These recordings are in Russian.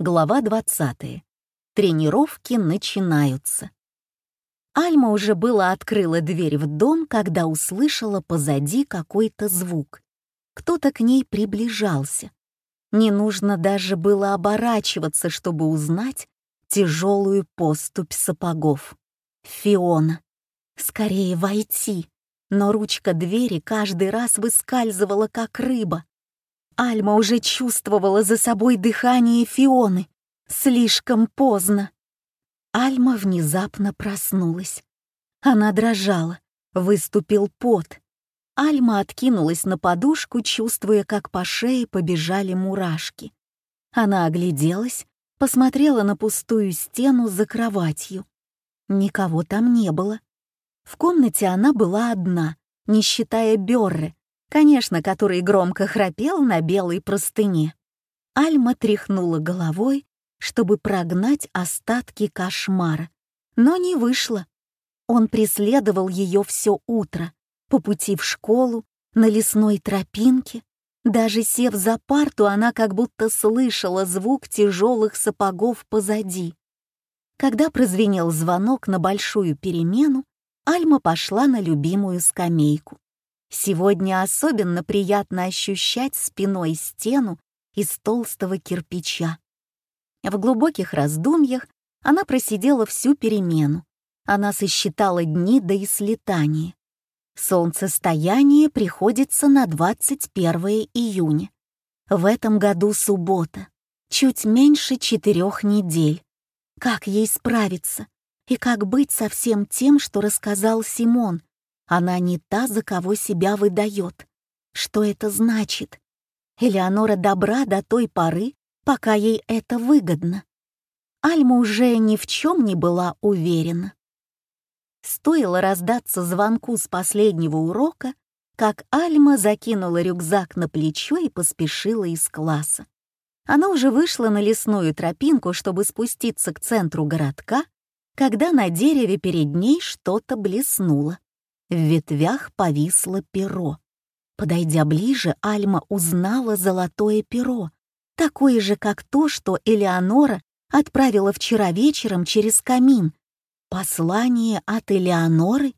Глава 20. Тренировки начинаются. Альма уже было открыла дверь в дом, когда услышала позади какой-то звук. Кто-то к ней приближался. Не нужно даже было оборачиваться, чтобы узнать тяжелую поступь сапогов. Фиона. Скорее войти. Но ручка двери каждый раз выскальзывала, как рыба. Альма уже чувствовала за собой дыхание Фионы. Слишком поздно. Альма внезапно проснулась. Она дрожала, выступил пот. Альма откинулась на подушку, чувствуя, как по шее побежали мурашки. Она огляделась, посмотрела на пустую стену за кроватью. Никого там не было. В комнате она была одна, не считая Бёрры, конечно, который громко храпел на белой простыне. Альма тряхнула головой, чтобы прогнать остатки кошмара, но не вышло. Он преследовал ее все утро, по пути в школу, на лесной тропинке. Даже сев за парту, она как будто слышала звук тяжелых сапогов позади. Когда прозвенел звонок на большую перемену, Альма пошла на любимую скамейку. Сегодня особенно приятно ощущать спиной стену из толстого кирпича. В глубоких раздумьях она просидела всю перемену. Она сосчитала дни до ислетания. Солнцестояние приходится на 21 июня. В этом году суббота. Чуть меньше четырех недель. Как ей справиться? И как быть со всем тем, что рассказал Симон, она не та, за кого себя выдает. Что это значит? Элеонора добра до той поры, пока ей это выгодно. Альма уже ни в чем не была уверена. Стоило раздаться звонку с последнего урока, как Альма закинула рюкзак на плечо и поспешила из класса. Она уже вышла на лесную тропинку, чтобы спуститься к центру городка, когда на дереве перед ней что-то блеснуло. В ветвях повисло перо. Подойдя ближе, Альма узнала золотое перо, такое же, как то, что Элеонора отправила вчера вечером через камин. Послание от Элеоноры?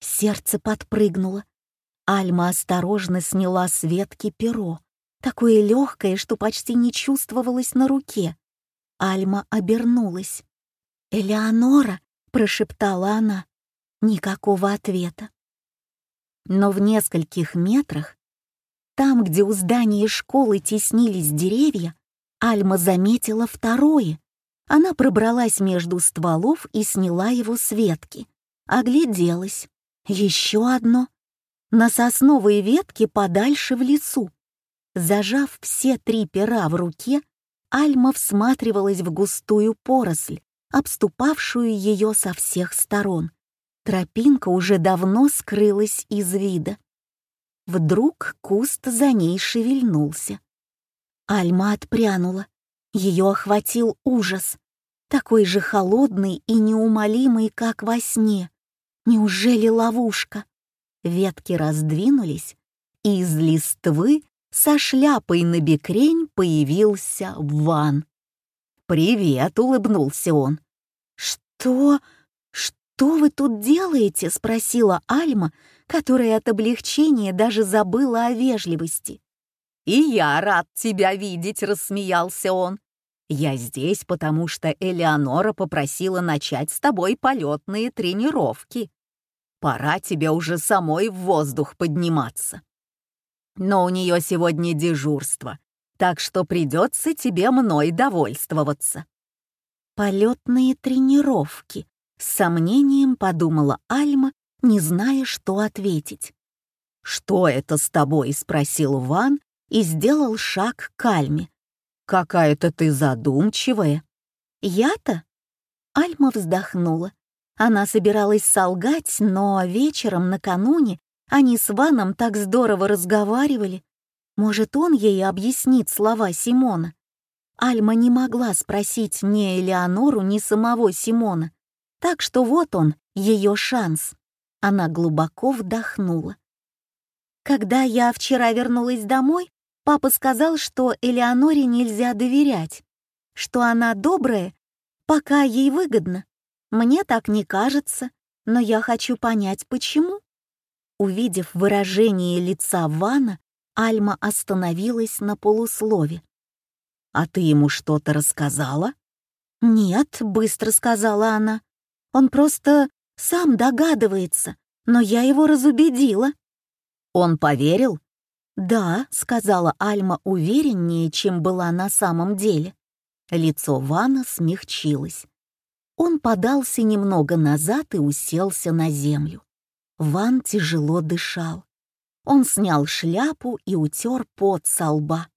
Сердце подпрыгнуло. Альма осторожно сняла с ветки перо, такое легкое, что почти не чувствовалось на руке. Альма обернулась. «Элеонора!» — прошептала она. Никакого ответа. Но в нескольких метрах, там, где у здания школы теснились деревья, Альма заметила второе. Она пробралась между стволов и сняла его с ветки. Огляделась. Еще одно. На сосновые ветки подальше в лесу. Зажав все три пера в руке, Альма всматривалась в густую поросль, обступавшую ее со всех сторон. Тропинка уже давно скрылась из вида. Вдруг куст за ней шевельнулся. Альма отпрянула. Ее охватил ужас, такой же холодный и неумолимый, как во сне. Неужели ловушка? Ветки раздвинулись, и из листвы со шляпой на бекрень появился Ван. «Привет!» — улыбнулся он. «Что? «Что вы тут делаете?» — спросила Альма, которая от облегчения даже забыла о вежливости. «И я рад тебя видеть», — рассмеялся он. «Я здесь, потому что Элеонора попросила начать с тобой полетные тренировки. Пора тебе уже самой в воздух подниматься. Но у нее сегодня дежурство, так что придется тебе мной довольствоваться». «Полетные тренировки», с сомнением подумала Альма, не зная, что ответить. «Что это с тобой?» — спросил Ван и сделал шаг к Альме. «Какая-то ты задумчивая». «Я-то?» Альма вздохнула. Она собиралась солгать, но вечером накануне они с Ваном так здорово разговаривали. Может, он ей объяснит слова Симона? Альма не могла спросить ни Элеонору, ни самого Симона. Так что вот он, ее шанс. Она глубоко вдохнула. Когда я вчера вернулась домой, папа сказал, что Элеоноре нельзя доверять. что она добрая, пока ей выгодно. Мне так не кажется, но я хочу понять, почему. Увидев выражение лица Вана, Альма остановилась на полуслове. «А ты ему что-то рассказала?» «Нет», — быстро сказала она. «Он просто сам догадывается, но я его разубедила». «Он поверил?» «Да», — сказала Альма увереннее, чем была на самом деле. Лицо Вана смягчилось. Он подался немного назад и уселся на землю. Ван тяжело дышал. Он снял шляпу и утер пот со лба.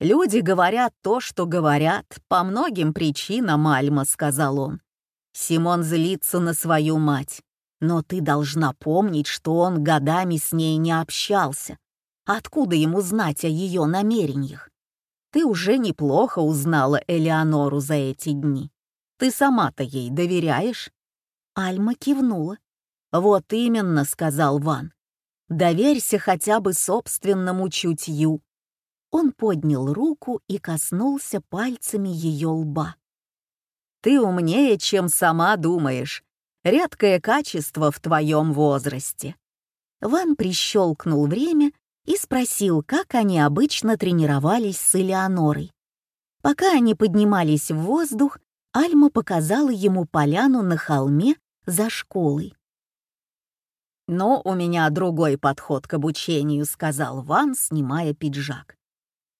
«Люди говорят то, что говорят, по многим причинам, Альма», — сказал он. «Симон злится на свою мать, но ты должна помнить, что он годами с ней не общался. Откуда ему знать о ее намерениях? Ты уже неплохо узнала Элеонору за эти дни. Ты сама-то ей доверяешь?» Альма кивнула. «Вот именно», — сказал Ван. «Доверься хотя бы собственному чутью». Он поднял руку и коснулся пальцами ее лба. «Ты умнее, чем сама думаешь. Редкое качество в твоем возрасте». Ван прищелкнул время и спросил, как они обычно тренировались с Элеонорой. Пока они поднимались в воздух, Альма показала ему поляну на холме за школой. «Но у меня другой подход к обучению», — сказал Ван, снимая пиджак.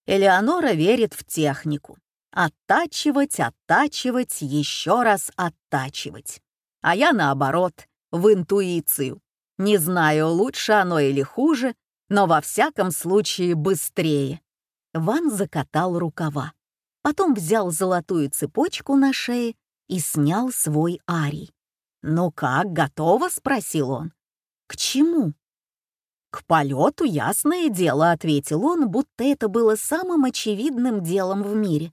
«Элеонора верит в технику. Оттачивать, оттачивать, еще раз оттачивать. А я, наоборот, в интуицию. Не знаю, лучше оно или хуже, но во всяком случае быстрее. Ван закатал рукава. Потом взял золотую цепочку на шее и снял свой арий. «Ну как, готово?» — спросил он. «К чему?» «К полету, ясное дело», — ответил он, будто это было самым очевидным делом в мире.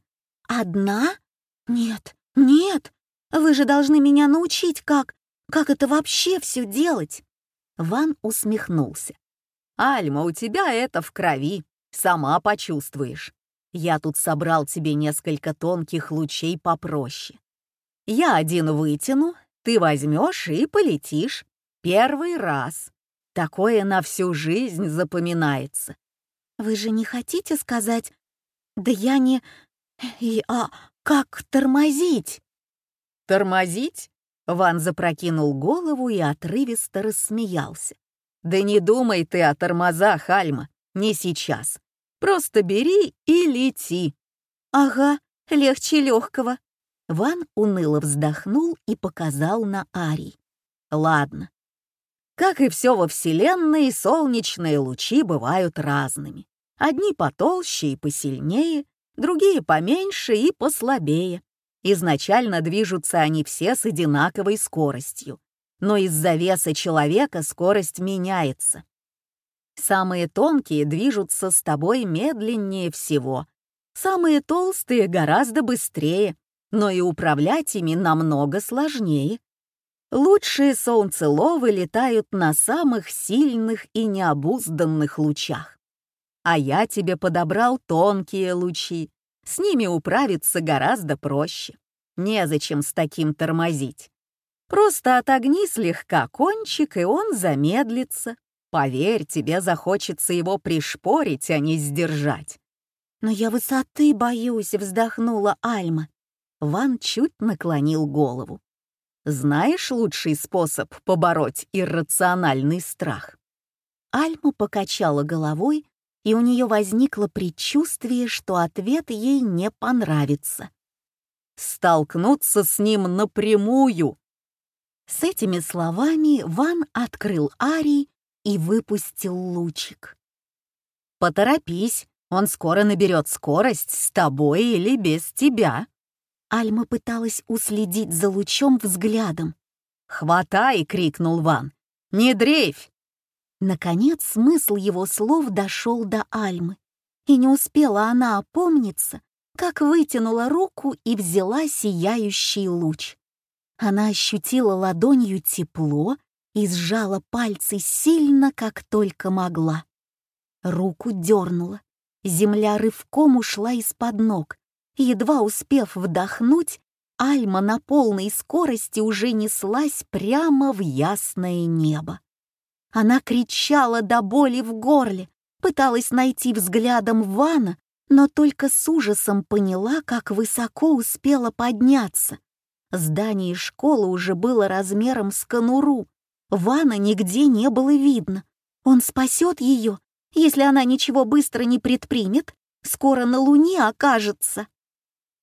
«Одна? Нет, нет, вы же должны меня научить, как... как это вообще все делать?» Ван усмехнулся. «Альма, у тебя это в крови, сама почувствуешь. Я тут собрал тебе несколько тонких лучей попроще. Я один вытяну, ты возьмешь и полетишь. Первый раз. Такое на всю жизнь запоминается. Вы же не хотите сказать... Да я не... И, а как тормозить? Тормозить? Ван запрокинул голову и отрывисто рассмеялся. Да не думай ты о тормозах, Альма, не сейчас. Просто бери и лети. Ага, легче легкого. Ван уныло вздохнул и показал на Арий. Ладно. Как и все во Вселенной, солнечные лучи бывают разными. Одни потолще и посильнее, другие поменьше и послабее. Изначально движутся они все с одинаковой скоростью но из-за веса человека скорость меняется. Самые тонкие движутся с тобой медленнее всего, самые толстые гораздо быстрее, но и управлять ими намного сложнее. Лучшие солнцеловы летают на самых сильных и необузданных лучах. А я тебе подобрал тонкие лучи, с ними управиться гораздо проще. Незачем с таким тормозить. Просто отогни слегка кончик, и он замедлится. Поверь, тебе захочется его пришпорить, а не сдержать. «Но я высоты боюсь», — вздохнула Альма. Ван чуть наклонил голову. «Знаешь лучший способ побороть иррациональный страх?» Альма покачала головой, и у нее возникло предчувствие, что ответ ей не понравится. «Столкнуться с ним напрямую», с этими словами Ван открыл арий и выпустил лучик. «Поторопись, он скоро наберет скорость с тобой или без тебя». Альма пыталась уследить за лучом взглядом. «Хватай!» — крикнул Ван. «Не дрейфь!» Наконец смысл его слов дошел до Альмы, и не успела она опомниться, как вытянула руку и взяла сияющий луч. Она ощутила ладонью тепло и сжала пальцы сильно, как только могла. Руку дернула. Земля рывком ушла из-под ног, Едва успев вдохнуть, Альма на полной скорости уже неслась прямо в ясное небо. Она кричала до боли в горле, пыталась найти взглядом Вана, но только с ужасом поняла, как высоко успела подняться. Здание школы уже было размером с конуру. Вана нигде не было видно. Он спасет ее, если она ничего быстро не предпримет, скоро на Луне окажется.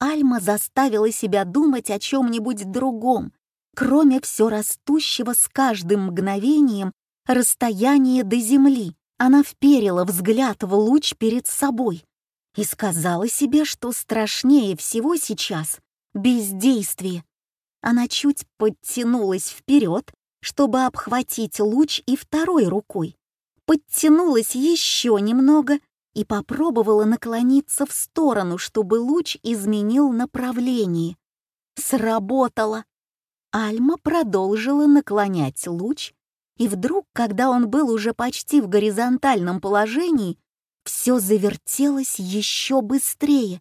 Альма заставила себя думать о чем-нибудь другом, кроме все растущего с каждым мгновением расстояния до Земли. Она вперила взгляд в луч перед собой и сказала себе, что страшнее всего сейчас — бездействие. Она чуть подтянулась вперед, чтобы обхватить луч и второй рукой, подтянулась еще немного и попробовала наклониться в сторону, чтобы луч изменил направление. Сработало. Альма продолжила наклонять луч, и вдруг, когда он был уже почти в горизонтальном положении, все завертелось еще быстрее.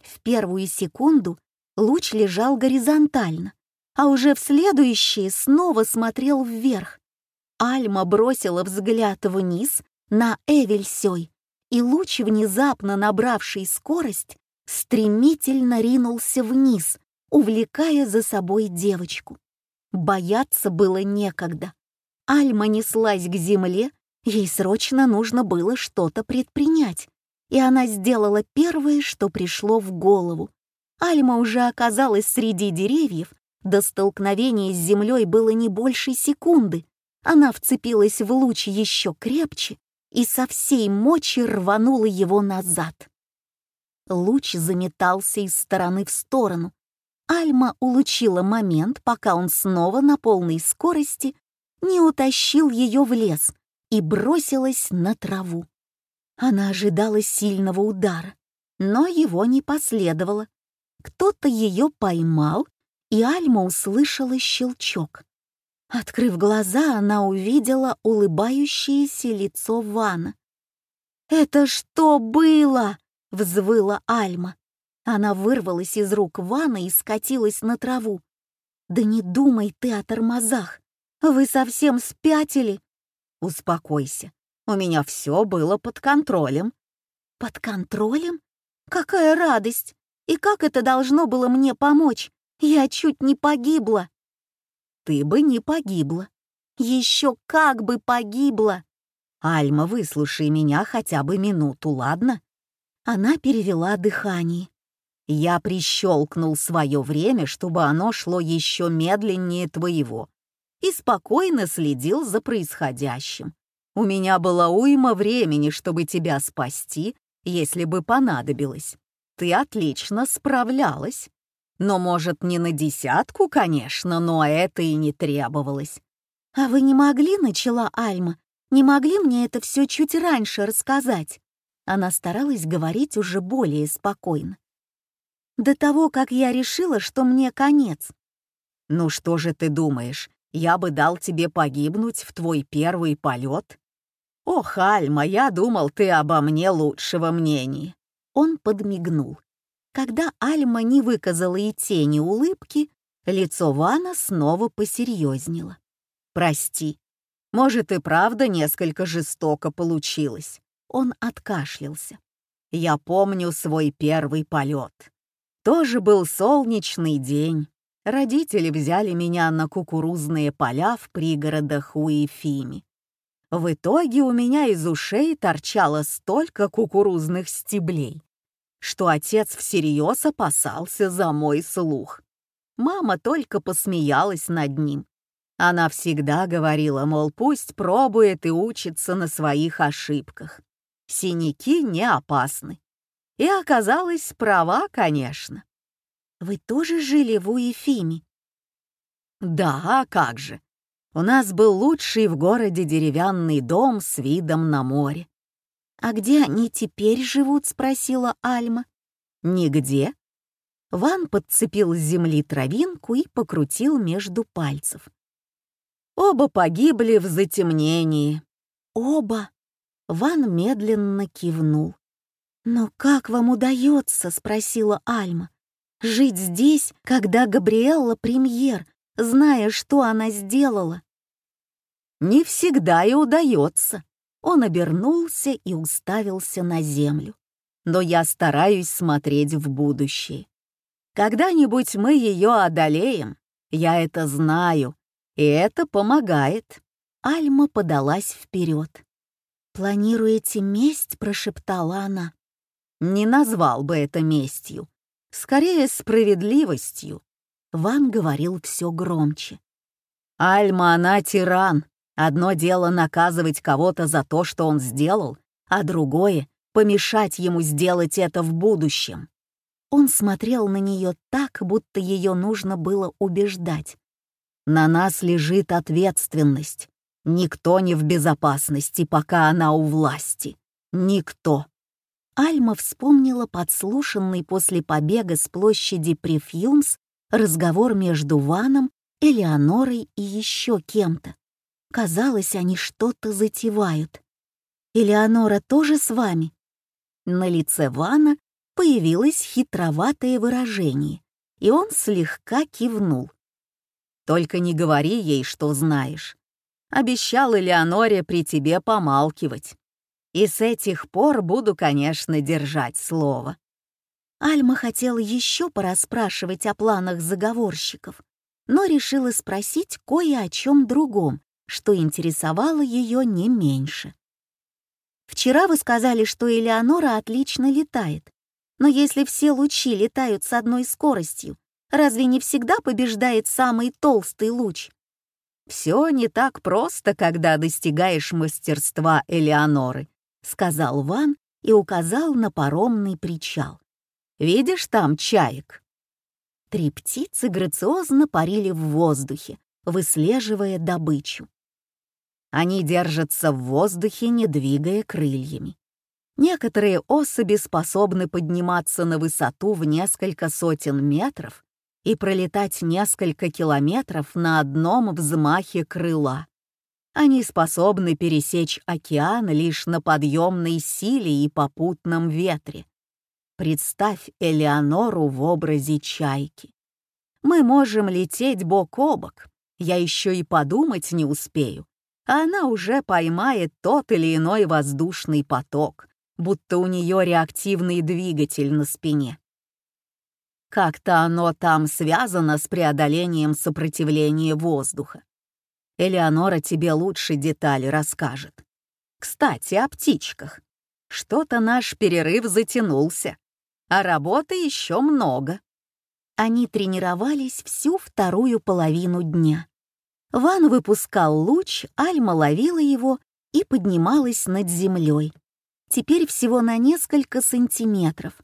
В первую секунду луч лежал горизонтально, а уже в следующие снова смотрел вверх. Альма бросила взгляд вниз на Эвельсёй, и луч, внезапно набравший скорость, стремительно ринулся вниз, увлекая за собой девочку. Бояться было некогда. Альма неслась к земле, ей срочно нужно было что-то предпринять, и она сделала первое, что пришло в голову. Альма уже оказалась среди деревьев, до столкновения с землей было не больше секунды. Она вцепилась в луч еще крепче и со всей мочи рванула его назад. Луч заметался из стороны в сторону. Альма улучила момент, пока он снова на полной скорости не утащил ее в лес и бросилась на траву. Она ожидала сильного удара, но его не последовало. Кто-то ее поймал и Альма услышала щелчок. Открыв глаза, она увидела улыбающееся лицо Вана. «Это что было?» — взвыла Альма. Она вырвалась из рук Вана и скатилась на траву. «Да не думай ты о тормозах! Вы совсем спятили!» «Успокойся, у меня все было под контролем». «Под контролем? Какая радость! И как это должно было мне помочь? Я чуть не погибла. Ты бы не погибла. Еще как бы погибла. Альма, выслушай меня хотя бы минуту, ладно? Она перевела дыхание. Я прищелкнул свое время, чтобы оно шло еще медленнее твоего, и спокойно следил за происходящим. У меня была уйма времени, чтобы тебя спасти, если бы понадобилось. Ты отлично справлялась. Но, может, не на десятку, конечно, но это и не требовалось. «А вы не могли, — начала Альма, — не могли мне это все чуть раньше рассказать?» Она старалась говорить уже более спокойно. «До того, как я решила, что мне конец». «Ну что же ты думаешь, я бы дал тебе погибнуть в твой первый полет?» «Ох, Альма, я думал, ты обо мне лучшего мнения». Он подмигнул. Когда Альма не выказала и тени улыбки, лицо Вана снова посерьезнело. «Прости, может и правда несколько жестоко получилось». Он откашлялся. «Я помню свой первый полет. Тоже был солнечный день. Родители взяли меня на кукурузные поля в пригородах Уифими. В итоге у меня из ушей торчало столько кукурузных стеблей, что отец всерьез опасался за мой слух. Мама только посмеялась над ним. Она всегда говорила, мол, пусть пробует и учится на своих ошибках. Синяки не опасны. И оказалась права, конечно. Вы тоже жили в Уефиме? Да, а как же. У нас был лучший в городе деревянный дом с видом на море. «А где они теперь живут?» — спросила Альма. «Нигде». Ван подцепил с земли травинку и покрутил между пальцев. «Оба погибли в затемнении». «Оба?» Ван медленно кивнул. «Но как вам удается?» — спросила Альма. «Жить здесь, когда Габриэлла премьер, зная, что она сделала?» «Не всегда и удается». Он обернулся и уставился на землю. «Но я стараюсь смотреть в будущее. Когда-нибудь мы ее одолеем, я это знаю, и это помогает». Альма подалась вперед. «Планируете месть?» — прошептала она. «Не назвал бы это местью. Скорее, справедливостью». Ван говорил все громче. «Альма, она тиран. Одно дело наказывать кого-то за то, что он сделал, а другое — помешать ему сделать это в будущем». Он смотрел на нее так, будто ее нужно было убеждать. «На нас лежит ответственность. Никто не в безопасности, пока она у власти. Никто. Альма вспомнила подслушанный после побега с площади Префьюмс разговор между Ваном, Элеонорой и еще кем-то. Казалось, они что-то затевают. «Элеонора тоже с вами?» На лице Вана появилось хитроватое выражение, и он слегка кивнул. «Только не говори ей, что знаешь обещал Элеоноре при тебе помалкивать. И с этих пор буду, конечно, держать слово». Альма хотела еще порасспрашивать о планах заговорщиков, но решила спросить кое о чем другом, что интересовало ее не меньше. «Вчера вы сказали, что Элеонора отлично летает, но если все лучи летают с одной скоростью, разве не всегда побеждает самый толстый луч?» «Все не так просто, когда достигаешь мастерства Элеоноры», — сказал Ван и указал на паромный причал. «Видишь там чаек?» Три птицы грациозно парили в воздухе, выслеживая добычу. Они держатся в воздухе, не двигая крыльями. Некоторые особи способны подниматься на высоту в несколько сотен метров и пролетать несколько километров на одном взмахе крыла. Они способны пересечь океан лишь на подъемной силе и попутном ветре. Представь Элеонору в образе чайки. Мы можем лететь бок о бок, я еще и подумать не успею, а она уже поймает тот или иной воздушный поток, будто у нее реактивный двигатель на спине. Как-то оно там связано с преодолением сопротивления воздуха. Элеонора тебе лучше детали расскажет. Кстати, о птичках. Что-то наш перерыв затянулся, а работы еще много. Они тренировались всю вторую половину дня. Ван выпускал луч, Альма ловила его и поднималась над землей. Теперь всего на несколько сантиметров,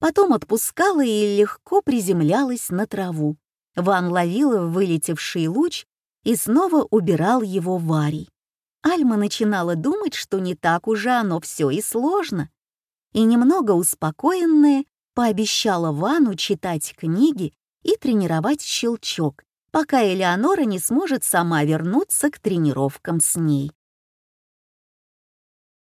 Потом отпускала и легко приземлялась на траву. Ван ловила вылетевший луч и снова убирал его Варей. Альма начинала думать, что не так уже оно все и сложно. И немного успокоенная пообещала Вану читать книги и тренировать щелчок, пока Элеонора не сможет сама вернуться к тренировкам с ней.